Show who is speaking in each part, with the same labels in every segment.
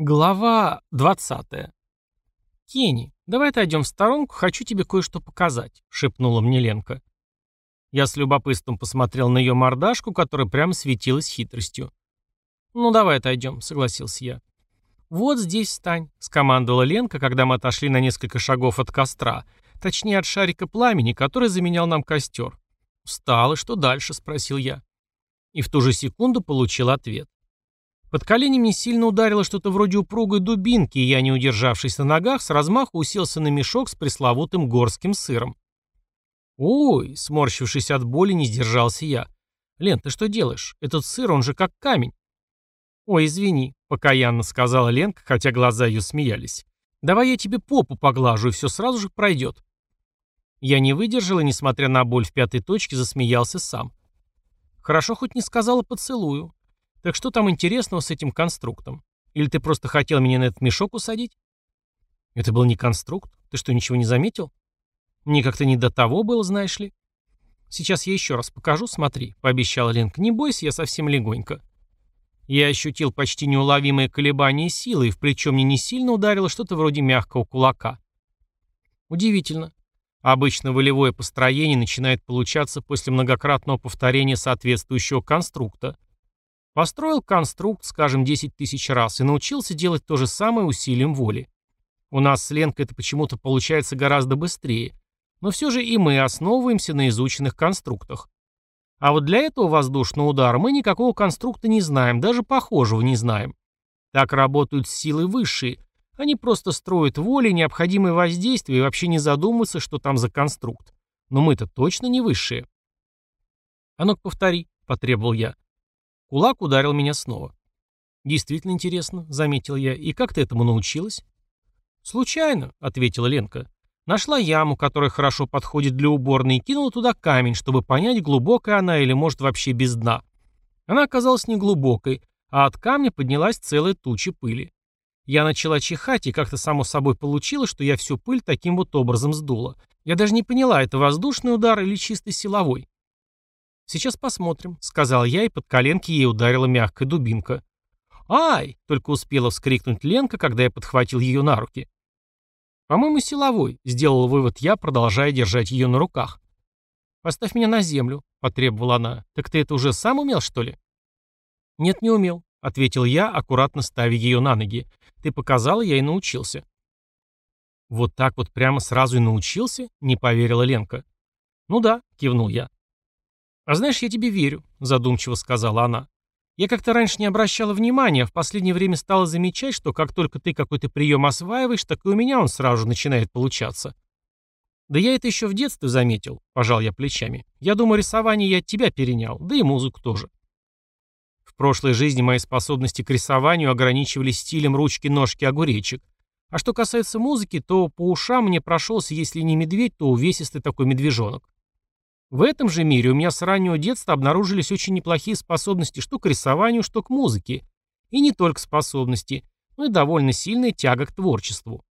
Speaker 1: Глава 20. «Кенни, давай отойдем в сторонку, хочу тебе кое-что показать», — шепнула мне Ленка. Я с любопытством посмотрел на ее мордашку, которая прямо светилась хитростью. «Ну, давай отойдем», — согласился я. «Вот здесь встань», — скомандовала Ленка, когда мы отошли на несколько шагов от костра, точнее от шарика пламени, который заменял нам костер. «Встал, и что дальше?» — спросил я. И в ту же секунду получил ответ. Под коленями сильно ударило что-то вроде упругой дубинки, и я, не удержавшись на ногах, с размаху уселся на мешок с пресловутым горским сыром. «Ой!» — сморщившись от боли, не сдержался я. «Лен, ты что делаешь? Этот сыр, он же как камень». «Ой, извини», — покаянно сказала Ленка, хотя глаза ее смеялись. «Давай я тебе попу поглажу, и все сразу же пройдет». Я не выдержал и, несмотря на боль в пятой точке, засмеялся сам. Хорошо хоть не сказала поцелую. Так что там интересного с этим конструктом? Или ты просто хотел меня на этот мешок усадить? Это был не конструкт. Ты что, ничего не заметил? Мне как-то не до того было, знаешь ли. Сейчас я еще раз покажу, смотри, пообещала Ленка. Не бойся, я совсем легонько. Я ощутил почти неуловимое колебание силы, и в плечо мне не сильно ударило что-то вроде мягкого кулака. Удивительно. Обычно волевое построение начинает получаться после многократного повторения соответствующего конструкта. Построил конструкт, скажем, 10 тысяч раз и научился делать то же самое усилием воли. У нас с Ленкой это почему-то получается гораздо быстрее. Но все же и мы основываемся на изученных конструктах. А вот для этого воздушного удара мы никакого конструкта не знаем, даже похожего не знаем. Так работают силы высшие. Они просто строят воли, необходимые воздействия и вообще не задумываются, что там за конструкт. Но мы-то точно не высшие. «А ну-ка повтори», — потребовал я. Кулак ударил меня снова. «Действительно интересно», — заметил я. «И как ты этому научилась?» «Случайно», — ответила Ленка. «Нашла яму, которая хорошо подходит для уборной, и кинула туда камень, чтобы понять, глубокая она или, может, вообще без дна. Она оказалась неглубокой, а от камня поднялась целая туча пыли. Я начала чихать, и как-то само собой получилось, что я всю пыль таким вот образом сдула. Я даже не поняла, это воздушный удар или чисто силовой. «Сейчас посмотрим», — сказал я, и под коленки ей ударила мягкая дубинка. «Ай!» — только успела вскрикнуть Ленка, когда я подхватил ее на руки. «По-моему, силовой», — сделал вывод я, продолжая держать ее на руках. «Поставь меня на землю», — потребовала она. «Так ты это уже сам умел, что ли?» «Нет, не умел», — ответил я, аккуратно ставя ее на ноги. «Ты показала, я и научился». «Вот так вот прямо сразу и научился?» — не поверила Ленка. «Ну да», — кивнул я. «А знаешь, я тебе верю», — задумчиво сказала она. «Я как-то раньше не обращала внимания, а в последнее время стала замечать, что как только ты какой-то прием осваиваешь, так и у меня он сразу же начинает получаться». «Да я это еще в детстве заметил», — пожал я плечами. «Я думаю, рисование я от тебя перенял, да и музыку тоже». В прошлой жизни мои способности к рисованию ограничивались стилем ручки-ножки огуречек. А что касается музыки, то по ушам мне прошелся, если не медведь, то увесистый такой медвежонок. В этом же мире у меня с раннего детства обнаружились очень неплохие способности что к рисованию, что к музыке. И не только способности, но и довольно сильная тяга к творчеству.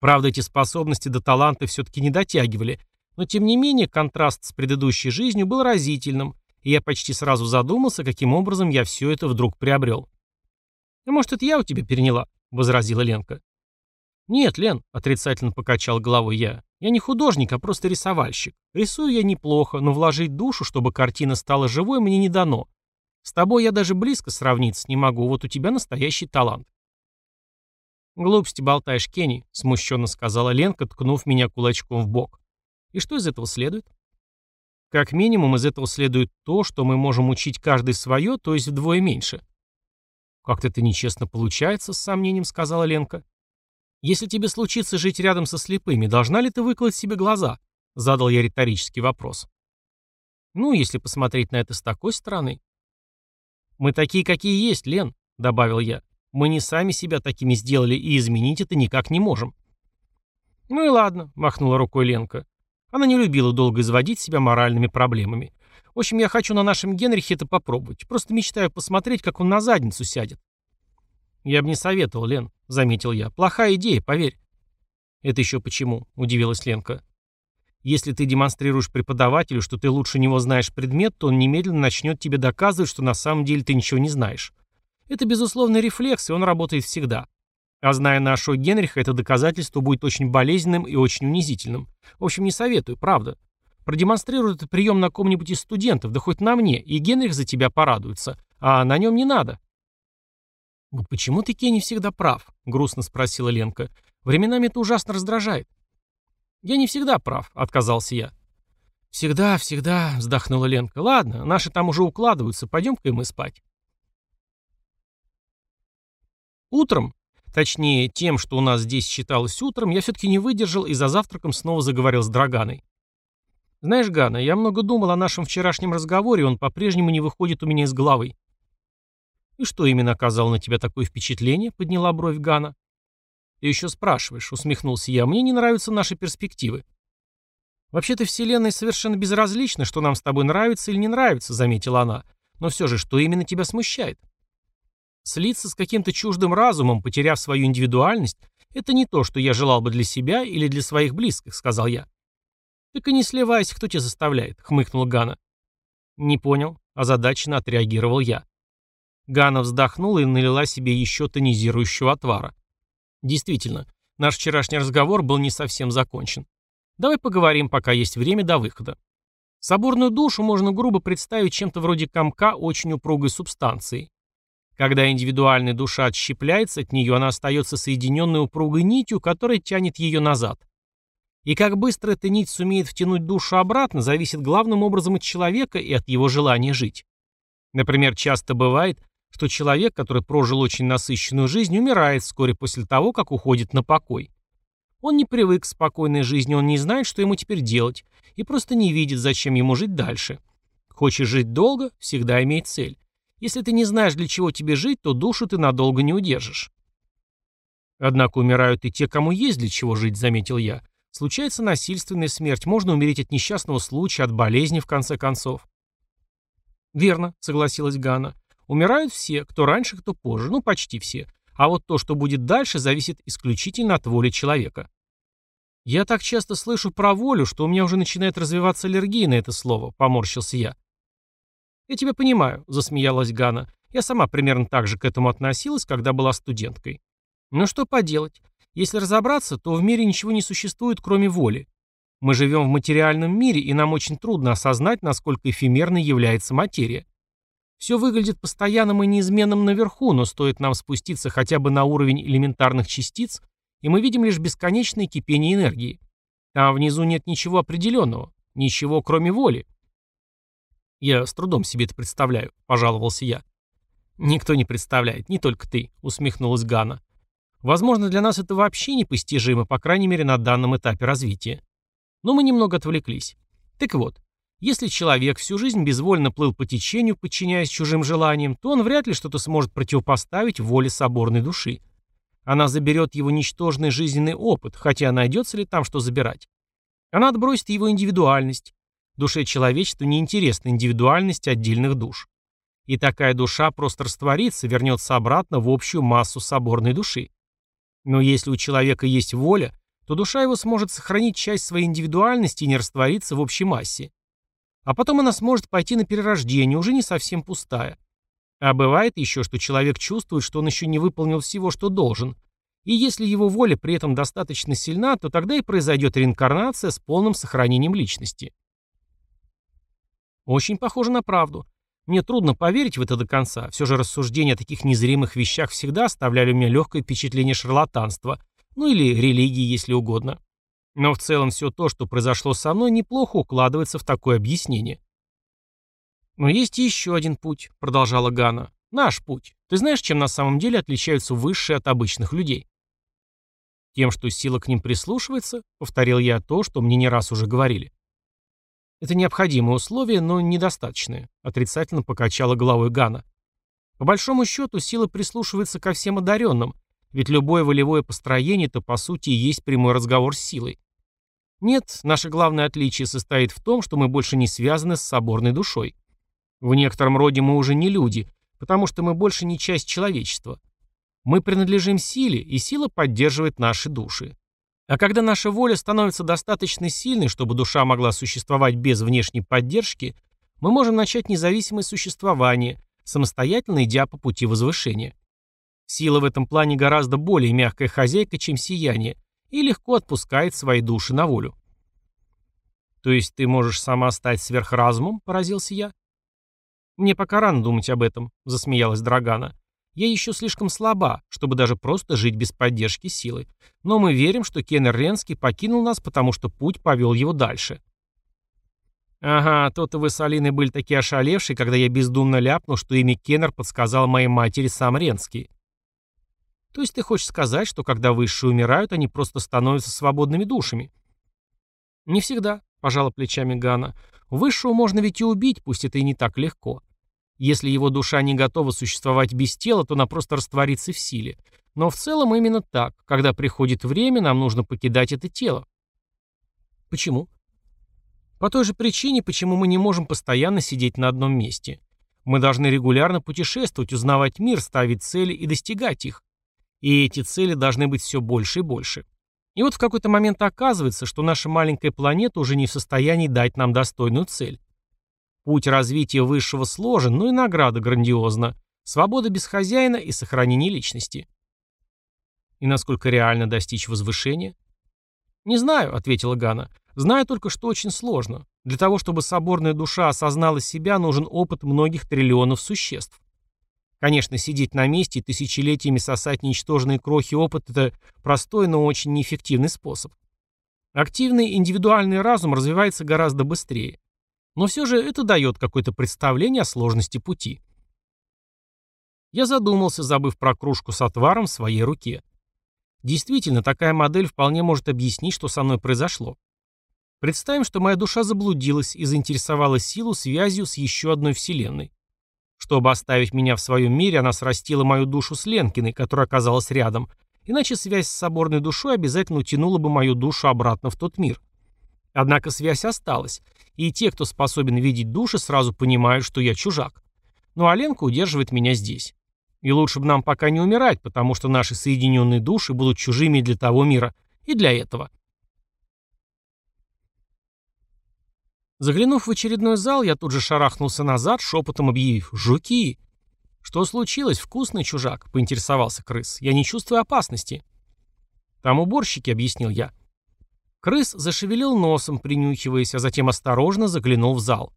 Speaker 1: Правда, эти способности до таланта все-таки не дотягивали, но тем не менее контраст с предыдущей жизнью был разительным, и я почти сразу задумался, каким образом я все это вдруг приобрел. «А может, это я у тебя переняла?» — возразила Ленка. «Нет, Лен», — отрицательно покачал головой я, — «я не художник, а просто рисовальщик. Рисую я неплохо, но вложить душу, чтобы картина стала живой, мне не дано. С тобой я даже близко сравниться не могу, вот у тебя настоящий талант». «Глупости болтаешь, Кенни», — смущенно сказала Ленка, ткнув меня кулачком в бок. «И что из этого следует?» «Как минимум из этого следует то, что мы можем учить каждый свое, то есть вдвое меньше». «Как-то это нечестно получается», — с сомнением сказала Ленка. «Если тебе случится жить рядом со слепыми, должна ли ты выколоть себе глаза?» — задал я риторический вопрос. «Ну, если посмотреть на это с такой стороны». «Мы такие, какие есть, Лен», — добавил я. «Мы не сами себя такими сделали и изменить это никак не можем». «Ну и ладно», — махнула рукой Ленка. Она не любила долго изводить себя моральными проблемами. В общем, я хочу на нашем Генрихе это попробовать. Просто мечтаю посмотреть, как он на задницу сядет. «Я бы не советовал, Лен», — заметил я. «Плохая идея, поверь». «Это еще почему?» — удивилась Ленка. «Если ты демонстрируешь преподавателю, что ты лучше него знаешь предмет, то он немедленно начнет тебе доказывать, что на самом деле ты ничего не знаешь. Это безусловный рефлекс, и он работает всегда. А зная нашего Генриха, это доказательство будет очень болезненным и очень унизительным. В общем, не советую, правда. Продемонстрируй этот прием на ком-нибудь из студентов, да хоть на мне, и Генрих за тебя порадуется. А на нем не надо. «Почему ты, Кенни, всегда прав?» — грустно спросила Ленка. «Временами это ужасно раздражает». «Я не всегда прав», — отказался я. «Всегда, всегда», — вздохнула Ленка. «Ладно, наши там уже укладываются, пойдем-ка мы спать». Утром, точнее, тем, что у нас здесь считалось утром, я все-таки не выдержал и за завтраком снова заговорил с Драганой. «Знаешь, Гана, я много думал о нашем вчерашнем разговоре, он по-прежнему не выходит у меня из головы». «И что именно оказало на тебя такое впечатление?» — подняла бровь Гана. «Ты еще спрашиваешь», — усмехнулся я. «Мне не нравятся наши перспективы». «Вообще-то Вселенная совершенно безразлична, что нам с тобой нравится или не нравится», — заметила она. «Но все же, что именно тебя смущает?» Слиться с каким-то чуждым разумом, потеряв свою индивидуальность, это не то, что я желал бы для себя или для своих близких, сказал я. Так и не сливайся, кто тебя заставляет, хмыкнула Гана. Не понял, озадаченно отреагировал я. Гана вздохнула и налила себе еще тонизирующего отвара. Действительно, наш вчерашний разговор был не совсем закончен. Давай поговорим, пока есть время до выхода. Соборную душу можно грубо представить чем-то вроде комка очень упругой субстанции. Когда индивидуальная душа отщепляется от нее, она остается соединенной упругой нитью, которая тянет ее назад. И как быстро эта нить сумеет втянуть душу обратно, зависит главным образом от человека и от его желания жить. Например, часто бывает, что человек, который прожил очень насыщенную жизнь, умирает вскоре после того, как уходит на покой. Он не привык к спокойной жизни, он не знает, что ему теперь делать, и просто не видит, зачем ему жить дальше. Хочешь жить долго, всегда имей цель. Если ты не знаешь, для чего тебе жить, то душу ты надолго не удержишь. Однако умирают и те, кому есть для чего жить, заметил я. Случается насильственная смерть, можно умереть от несчастного случая, от болезни, в конце концов. Верно, согласилась Гана. Умирают все, кто раньше, кто позже, ну почти все. А вот то, что будет дальше, зависит исключительно от воли человека. Я так часто слышу про волю, что у меня уже начинает развиваться аллергия на это слово, поморщился я. Я тебя понимаю, засмеялась Гана. Я сама примерно так же к этому относилась, когда была студенткой. Но что поделать? Если разобраться, то в мире ничего не существует, кроме воли. Мы живем в материальном мире, и нам очень трудно осознать, насколько эфемерной является материя. Все выглядит постоянным и неизменным наверху, но стоит нам спуститься хотя бы на уровень элементарных частиц, и мы видим лишь бесконечное кипение энергии. Там внизу нет ничего определенного, ничего кроме воли. Я с трудом себе это представляю, пожаловался я. Никто не представляет, не только ты, усмехнулась Гана. Возможно, для нас это вообще непостижимо, по крайней мере, на данном этапе развития. Но мы немного отвлеклись. Так вот, если человек всю жизнь безвольно плыл по течению, подчиняясь чужим желаниям, то он вряд ли что-то сможет противопоставить воле соборной души. Она заберет его ничтожный жизненный опыт, хотя найдется ли там что забирать. Она отбросит его индивидуальность. Душе человечества неинтересна индивидуальность отдельных душ. И такая душа просто растворится, вернется обратно в общую массу соборной души. Но если у человека есть воля, то душа его сможет сохранить часть своей индивидуальности и не раствориться в общей массе. А потом она сможет пойти на перерождение, уже не совсем пустая. А бывает еще, что человек чувствует, что он еще не выполнил всего, что должен. И если его воля при этом достаточно сильна, то тогда и произойдет реинкарнация с полным сохранением личности. Очень похоже на правду. Мне трудно поверить в это до конца. Все же рассуждения о таких незримых вещах всегда оставляли у меня легкое впечатление шарлатанства. Ну или религии, если угодно. Но в целом все то, что произошло со мной, неплохо укладывается в такое объяснение. «Но есть еще один путь», — продолжала Гана. «Наш путь. Ты знаешь, чем на самом деле отличаются высшие от обычных людей?» «Тем, что сила к ним прислушивается», — повторил я то, что мне не раз уже говорили. «Это необходимое условие, но недостаточное», — отрицательно покачала головой Гана. «По большому счету, сила прислушивается ко всем одаренным, ведь любое волевое построение это по сути и есть прямой разговор с силой. Нет, наше главное отличие состоит в том, что мы больше не связаны с соборной душой. В некотором роде мы уже не люди, потому что мы больше не часть человечества. Мы принадлежим силе, и сила поддерживает наши души. А когда наша воля становится достаточно сильной, чтобы душа могла существовать без внешней поддержки, мы можем начать независимое существование, самостоятельно идя по пути возвышения. Сила в этом плане гораздо более мягкая хозяйка, чем сияние, и легко отпускает свои души на волю. «То есть ты можешь сама стать сверхразумом?» – поразился я. «Мне пока рано думать об этом», – засмеялась Драгана. «Я еще слишком слаба, чтобы даже просто жить без поддержки силы. Но мы верим, что Кеннер Ренский покинул нас, потому что путь повел его дальше». «Ага, то-то вы с Алиной были такие ошалевшие, когда я бездумно ляпнул, что имя Кеннер подсказал моей матери сам Ренский. То есть ты хочешь сказать, что когда высшие умирают, они просто становятся свободными душами? Не всегда, пожала плечами Гана. Высшего можно ведь и убить, пусть это и не так легко. Если его душа не готова существовать без тела, то она просто растворится в силе. Но в целом именно так. Когда приходит время, нам нужно покидать это тело. Почему? По той же причине, почему мы не можем постоянно сидеть на одном месте. Мы должны регулярно путешествовать, узнавать мир, ставить цели и достигать их. И эти цели должны быть все больше и больше. И вот в какой-то момент оказывается, что наша маленькая планета уже не в состоянии дать нам достойную цель. Путь развития высшего сложен, но и награда грандиозна. Свобода без хозяина и сохранение личности. И насколько реально достичь возвышения? «Не знаю», — ответила Гана. «Знаю только, что очень сложно. Для того, чтобы соборная душа осознала себя, нужен опыт многих триллионов существ. Конечно, сидеть на месте и тысячелетиями сосать ничтожные крохи опыта – это простой, но очень неэффективный способ. Активный индивидуальный разум развивается гораздо быстрее. Но все же это дает какое-то представление о сложности пути. Я задумался, забыв про кружку с отваром в своей руке. Действительно, такая модель вполне может объяснить, что со мной произошло. Представим, что моя душа заблудилась и заинтересовалась силу связью с еще одной вселенной. Чтобы оставить меня в своем мире, она срастила мою душу с Ленкиной, которая оказалась рядом, иначе связь с соборной душой обязательно утянула бы мою душу обратно в тот мир. Однако связь осталась, и те, кто способен видеть души, сразу понимают, что я чужак. Ну а Ленка удерживает меня здесь. И лучше бы нам пока не умирать, потому что наши соединенные души будут чужими для того мира, и для этого. Заглянув в очередной зал, я тут же шарахнулся назад, шепотом объявив «Жуки!». «Что случилось, вкусный чужак?» — поинтересовался крыс. «Я не чувствую опасности». «Там уборщики», — объяснил я. Крыс зашевелил носом, принюхиваясь, а затем осторожно заглянул в зал.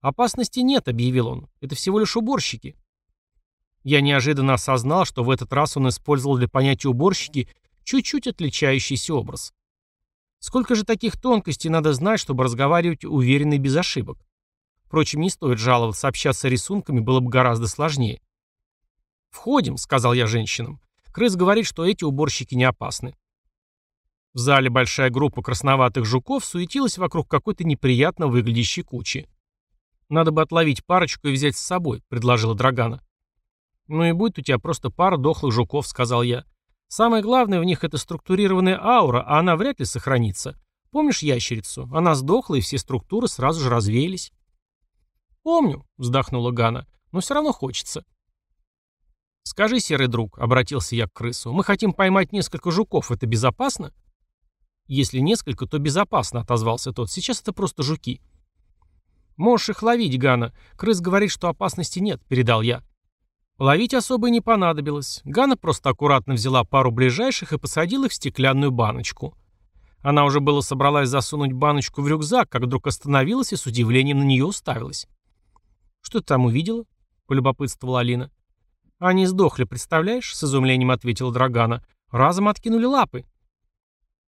Speaker 1: «Опасности нет», — объявил он. «Это всего лишь уборщики». Я неожиданно осознал, что в этот раз он использовал для понятия «уборщики» чуть-чуть отличающийся образ. Сколько же таких тонкостей надо знать, чтобы разговаривать уверенно и без ошибок? Впрочем, не стоит жаловаться, общаться рисунками было бы гораздо сложнее. «Входим», — сказал я женщинам. Крыс говорит, что эти уборщики не опасны. В зале большая группа красноватых жуков суетилась вокруг какой-то неприятно выглядящей кучи. «Надо бы отловить парочку и взять с собой», — предложила Драгана. «Ну и будет у тебя просто пара дохлых жуков», — сказал я. Самое главное в них это структурированная аура, а она вряд ли сохранится. Помнишь ящерицу? Она сдохла, и все структуры сразу же развеялись. «Помню», — вздохнула Гана, — «но все равно хочется». «Скажи, серый друг», — обратился я к крысу, — «мы хотим поймать несколько жуков. Это безопасно?» «Если несколько, то безопасно», — отозвался тот. «Сейчас это просто жуки». «Можешь их ловить, Гана. Крыс говорит, что опасности нет», — передал я. Ловить особо и не понадобилось. Гана просто аккуратно взяла пару ближайших и посадила их в стеклянную баночку. Она уже было собралась засунуть баночку в рюкзак, как вдруг остановилась и с удивлением на нее уставилась. «Что ты там увидела?» — полюбопытствовала Алина. «Они сдохли, представляешь?» — с изумлением ответила Драгана. «Разом откинули лапы».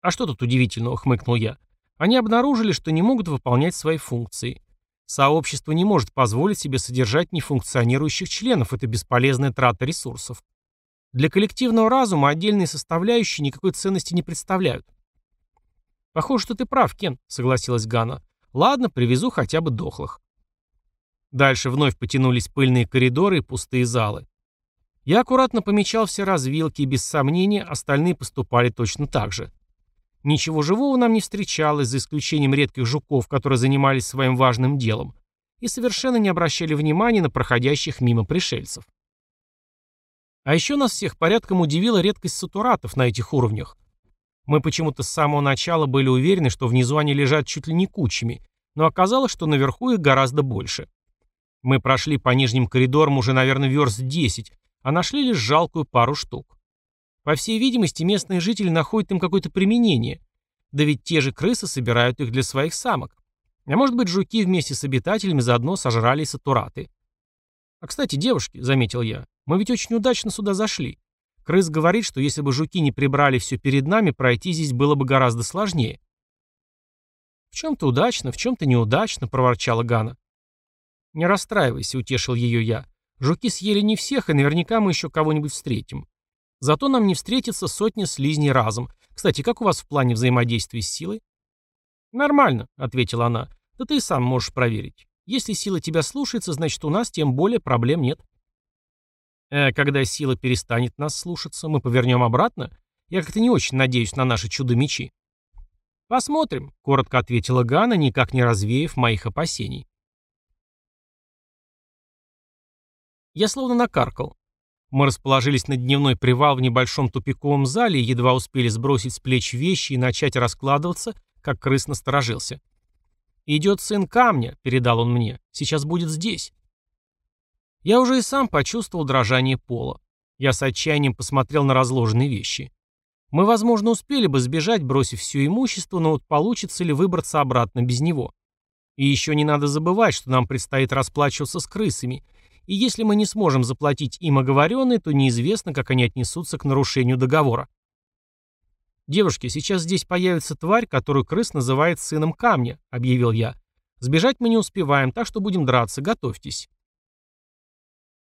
Speaker 1: «А что тут удивительного?» — хмыкнул я. «Они обнаружили, что не могут выполнять свои функции. Сообщество не может позволить себе содержать нефункционирующих членов, это бесполезная трата ресурсов. Для коллективного разума отдельные составляющие никакой ценности не представляют. «Похоже, что ты прав, Кен», — согласилась Гана. «Ладно, привезу хотя бы дохлых». Дальше вновь потянулись пыльные коридоры и пустые залы. Я аккуратно помечал все развилки, и без сомнения остальные поступали точно так же. Ничего живого нам не встречалось, за исключением редких жуков, которые занимались своим важным делом, и совершенно не обращали внимания на проходящих мимо пришельцев. А еще нас всех порядком удивила редкость сатуратов на этих уровнях. Мы почему-то с самого начала были уверены, что внизу они лежат чуть ли не кучами, но оказалось, что наверху их гораздо больше. Мы прошли по нижним коридорам уже, наверное, верст 10, а нашли лишь жалкую пару штук. По всей видимости, местные жители находят им какое-то применение. Да ведь те же крысы собирают их для своих самок. А может быть, жуки вместе с обитателями заодно сожрали сатураты. А кстати, девушки, заметил я, мы ведь очень удачно сюда зашли. Крыс говорит, что если бы жуки не прибрали все перед нами, пройти здесь было бы гораздо сложнее. «В чем-то удачно, в чем-то неудачно», — проворчала Гана. «Не расстраивайся», — утешил ее я. «Жуки съели не всех, и наверняка мы еще кого-нибудь встретим. Зато нам не встретится сотня слизней разом. Кстати, как у вас в плане взаимодействия с силой?» «Нормально», — ответила она. «Да ты и сам можешь проверить. Если сила тебя слушается, значит, у нас тем более проблем нет». «Э, когда сила перестанет нас слушаться, мы повернем обратно? Я как-то не очень надеюсь на наши чудо-мечи». «Посмотрим», — коротко ответила Гана, никак не развеяв моих опасений. Я словно накаркал. Мы расположились на дневной привал в небольшом тупиковом зале и едва успели сбросить с плеч вещи и начать раскладываться, как крыс насторожился. «Идет сын камня», — передал он мне. «Сейчас будет здесь». Я уже и сам почувствовал дрожание пола. Я с отчаянием посмотрел на разложенные вещи. Мы, возможно, успели бы сбежать, бросив все имущество, но вот получится ли выбраться обратно без него. И еще не надо забывать, что нам предстоит расплачиваться с крысами, и если мы не сможем заплатить им оговоренные, то неизвестно, как они отнесутся к нарушению договора. «Девушки, сейчас здесь появится тварь, которую крыс называет сыном камня», — объявил я. «Сбежать мы не успеваем, так что будем драться, готовьтесь».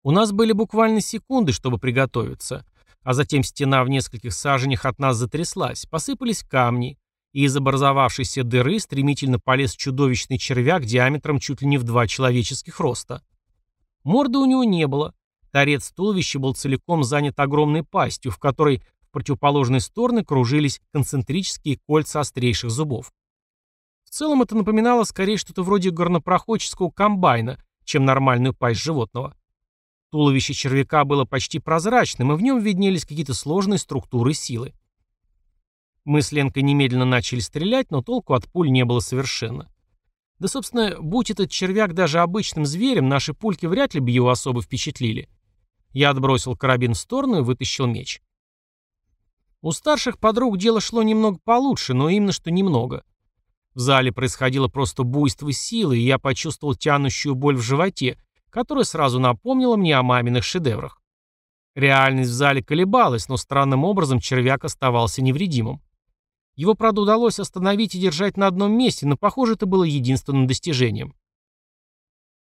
Speaker 1: У нас были буквально секунды, чтобы приготовиться, а затем стена в нескольких саженях от нас затряслась, посыпались камни, и из образовавшейся дыры стремительно полез чудовищный червяк диаметром чуть ли не в два человеческих роста. Морды у него не было. Торец туловища был целиком занят огромной пастью, в которой в противоположные стороны кружились концентрические кольца острейших зубов. В целом это напоминало скорее что-то вроде горнопроходческого комбайна, чем нормальную пасть животного. Туловище червяка было почти прозрачным, и в нем виднелись какие-то сложные структуры силы. Мы с Ленкой немедленно начали стрелять, но толку от пуль не было совершенно. Да, собственно, будь этот червяк даже обычным зверем, наши пульки вряд ли бы его особо впечатлили. Я отбросил карабин в сторону и вытащил меч. У старших подруг дело шло немного получше, но именно что немного. В зале происходило просто буйство силы, и я почувствовал тянущую боль в животе, которая сразу напомнила мне о маминых шедеврах. Реальность в зале колебалась, но странным образом червяк оставался невредимым. Его, правда, удалось остановить и держать на одном месте, но, похоже, это было единственным достижением.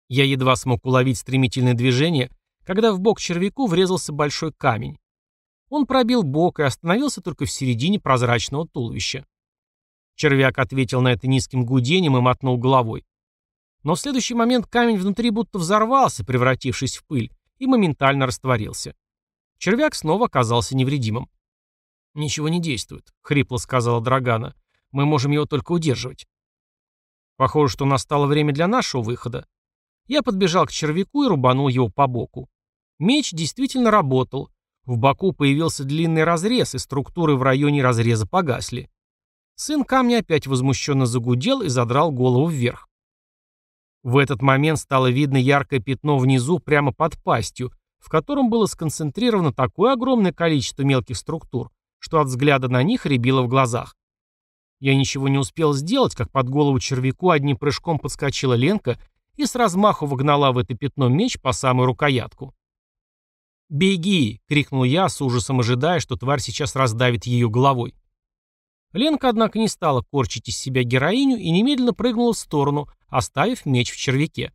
Speaker 1: Я едва смог уловить стремительное движение, когда в бок червяку врезался большой камень. Он пробил бок и остановился только в середине прозрачного туловища. Червяк ответил на это низким гудением и мотнул головой. Но в следующий момент камень внутри будто взорвался, превратившись в пыль, и моментально растворился. Червяк снова оказался невредимым. «Ничего не действует», — хрипло сказала Драгана. «Мы можем его только удерживать». Похоже, что настало время для нашего выхода. Я подбежал к червяку и рубанул его по боку. Меч действительно работал. В боку появился длинный разрез, и структуры в районе разреза погасли. Сын камня опять возмущенно загудел и задрал голову вверх. В этот момент стало видно яркое пятно внизу прямо под пастью, в котором было сконцентрировано такое огромное количество мелких структур, что от взгляда на них рябило в глазах. Я ничего не успел сделать, как под голову червяку одним прыжком подскочила Ленка и с размаху вогнала в это пятно меч по самую рукоятку. «Беги!» — крикнул я, с ужасом ожидая, что тварь сейчас раздавит ее головой. Ленка, однако, не стала корчить из себя героиню и немедленно прыгнула в сторону, оставив меч в червяке.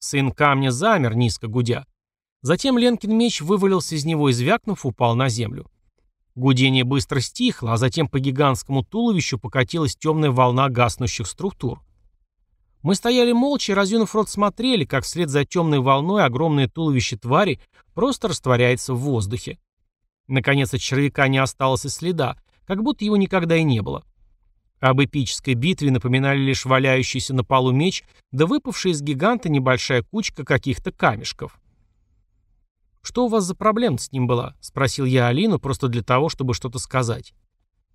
Speaker 1: Сын камня замер, низко гудя. Затем Ленкин меч вывалился из него и, звякнув, упал на землю. Гудение быстро стихло, а затем по гигантскому туловищу покатилась темная волна гаснущих структур. Мы стояли молча и, разъюнув рот, смотрели, как вслед за темной волной огромное туловище твари просто растворяется в воздухе. Наконец от червяка не осталось и следа, как будто его никогда и не было. Об эпической битве напоминали лишь валяющийся на полу меч, да выпавшая из гиганта небольшая кучка каких-то камешков. «Что у вас за проблема с ним была?» — спросил я Алину просто для того, чтобы что-то сказать.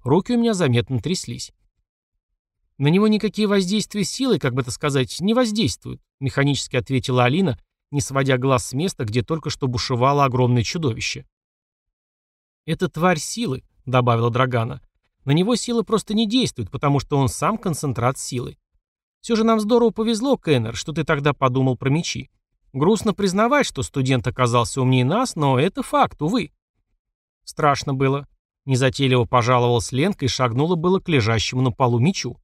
Speaker 1: Руки у меня заметно тряслись. На него никакие воздействия силы, как бы это сказать, не воздействуют, механически ответила Алина, не сводя глаз с места, где только что бушевало огромное чудовище. «Это тварь силы», — добавила Драгана. «На него сила просто не действует, потому что он сам концентрат силы. Все же нам здорово повезло, Кеннер, что ты тогда подумал про мечи. Грустно признавать, что студент оказался умнее нас, но это факт, увы». Страшно было. Незатейливо пожаловалась Ленка и шагнула было к лежащему на полу мечу.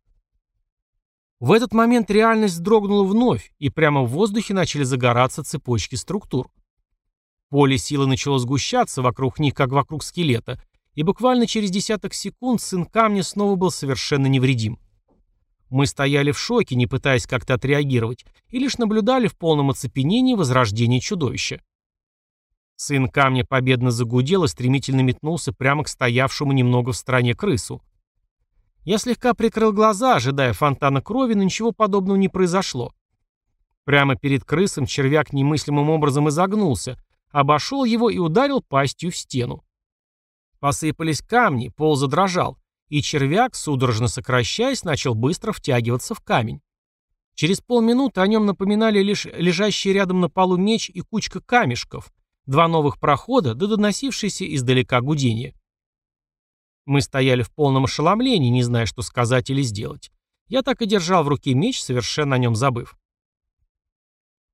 Speaker 1: В этот момент реальность дрогнула вновь, и прямо в воздухе начали загораться цепочки структур. Поле силы начало сгущаться вокруг них, как вокруг скелета, и буквально через десяток секунд сын камня снова был совершенно невредим. Мы стояли в шоке, не пытаясь как-то отреагировать, и лишь наблюдали в полном оцепенении возрождение чудовища. Сын камня победно загудел и стремительно метнулся прямо к стоявшему немного в стороне крысу. Я слегка прикрыл глаза, ожидая фонтана крови, но ничего подобного не произошло. Прямо перед крысом червяк немыслимым образом изогнулся, обошел его и ударил пастью в стену. Посыпались камни, пол задрожал, и червяк, судорожно сокращаясь, начал быстро втягиваться в камень. Через полминуты о нем напоминали лишь лежащий рядом на полу меч и кучка камешков, два новых прохода, да доносившиеся издалека гудение. Мы стояли в полном ошеломлении, не зная, что сказать или сделать. Я так и держал в руке меч, совершенно о нем забыв.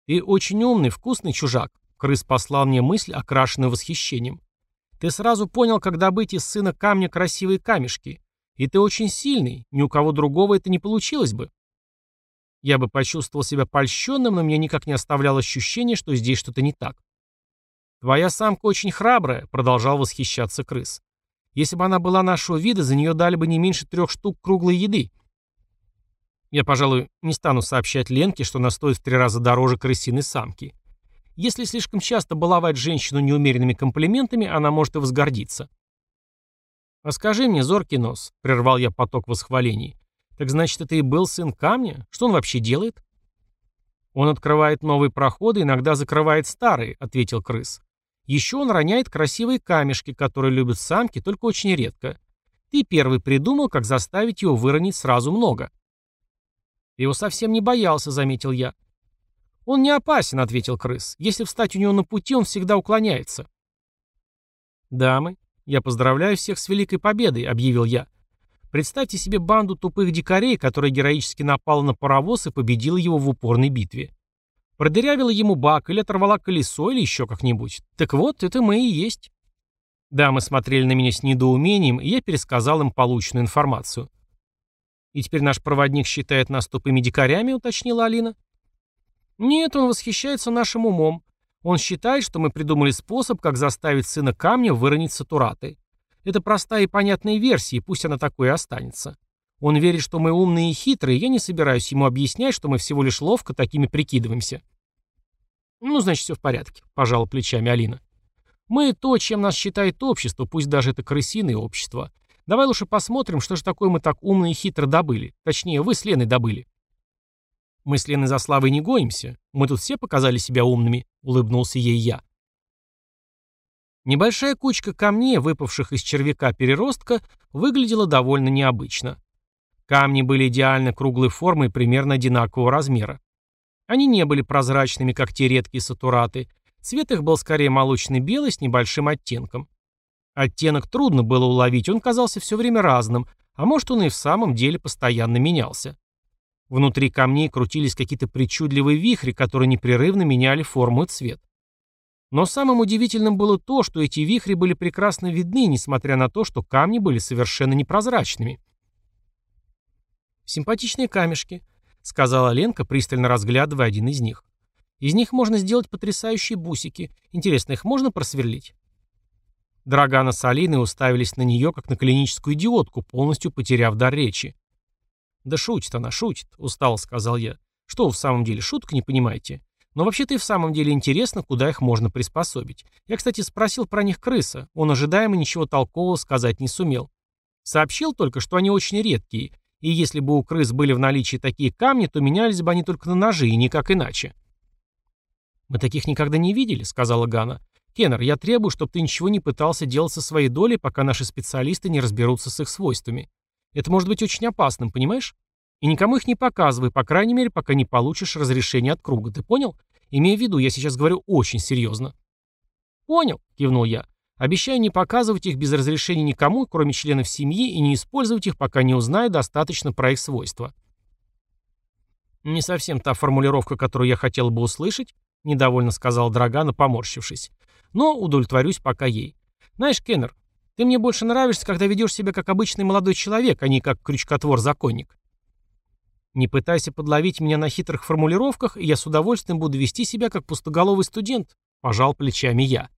Speaker 1: «Ты очень умный, вкусный чужак», — крыс послал мне мысль, окрашенную восхищением. «Ты сразу понял, как добыть из сына камня красивые камешки. И ты очень сильный, ни у кого другого это не получилось бы». Я бы почувствовал себя польщенным, но мне никак не оставляло ощущение, что здесь что-то не так. «Твоя самка очень храбрая», — продолжал восхищаться крыс. Если бы она была нашего вида, за нее дали бы не меньше трех штук круглой еды. Я, пожалуй, не стану сообщать Ленке, что она стоит в три раза дороже крысиной самки. Если слишком часто баловать женщину неумеренными комплиментами, она может и возгордиться. «А скажи мне, зоркий нос», — прервал я поток восхвалений, «так значит, это и был сын камня? Что он вообще делает?» «Он открывает новые проходы, иногда закрывает старые», — ответил крыс. Еще он роняет красивые камешки, которые любят самки, только очень редко. Ты первый придумал, как заставить его выронить сразу много. его совсем не боялся, заметил я. Он не опасен, ответил крыс. Если встать у него на пути, он всегда уклоняется. Дамы, я поздравляю всех с великой победой, объявил я. Представьте себе банду тупых дикарей, которая героически напала на паровоз и победила его в упорной битве. Продырявила ему бак или оторвала колесо или еще как-нибудь. Так вот, это мы и есть. Дамы смотрели на меня с недоумением, и я пересказал им полученную информацию. «И теперь наш проводник считает нас тупыми дикарями», — уточнила Алина. «Нет, он восхищается нашим умом. Он считает, что мы придумали способ, как заставить сына камня выронить сатураты. Это простая и понятная версия, и пусть она такой и останется. Он верит, что мы умные и хитрые, я не собираюсь ему объяснять, что мы всего лишь ловко такими прикидываемся. Ну, значит, все в порядке, пожала плечами Алина. Мы то, чем нас считает общество, пусть даже это крысиное общество. Давай лучше посмотрим, что же такое мы так умно и хитро добыли. Точнее, вы с Леной добыли. Мы с Леной за славой не гонимся. Мы тут все показали себя умными, улыбнулся ей я. Небольшая кучка камней, выпавших из червяка переростка, выглядела довольно необычно. Камни были идеально круглой формы и примерно одинакового размера. Они не были прозрачными, как те редкие сатураты. Цвет их был скорее молочно-белый с небольшим оттенком. Оттенок трудно было уловить, он казался все время разным, а может он и в самом деле постоянно менялся. Внутри камней крутились какие-то причудливые вихри, которые непрерывно меняли форму и цвет. Но самым удивительным было то, что эти вихри были прекрасно видны, несмотря на то, что камни были совершенно непрозрачными. «Симпатичные камешки», — сказала Ленка, пристально разглядывая один из них. «Из них можно сделать потрясающие бусики. Интересно, их можно просверлить?» Драгана с Алиной уставились на нее, как на клиническую идиотку, полностью потеряв дар речи. «Да шутит она, шутит», — устало сказал я. «Что вы в самом деле, шутка не понимаете? Но вообще-то и в самом деле интересно, куда их можно приспособить. Я, кстати, спросил про них крыса. Он ожидаемо ничего толкового сказать не сумел. Сообщил только, что они очень редкие, и если бы у крыс были в наличии такие камни, то менялись бы они только на ножи, и никак иначе. «Мы таких никогда не видели», — сказала Гана. «Кеннер, я требую, чтобы ты ничего не пытался делать со своей долей, пока наши специалисты не разберутся с их свойствами. Это может быть очень опасным, понимаешь?» И никому их не показывай, по крайней мере, пока не получишь разрешение от круга. Ты понял? Имея в виду, я сейчас говорю очень серьезно. Понял, кивнул я. Обещаю не показывать их без разрешения никому, кроме членов семьи, и не использовать их, пока не узнаю достаточно про их свойства. Не совсем та формулировка, которую я хотел бы услышать, недовольно сказал Драгана, поморщившись. Но удовлетворюсь пока ей. Знаешь, Кеннер, ты мне больше нравишься, когда ведешь себя как обычный молодой человек, а не как крючкотвор-законник. Не пытайся подловить меня на хитрых формулировках, и я с удовольствием буду вести себя как пустоголовый студент, пожал плечами я.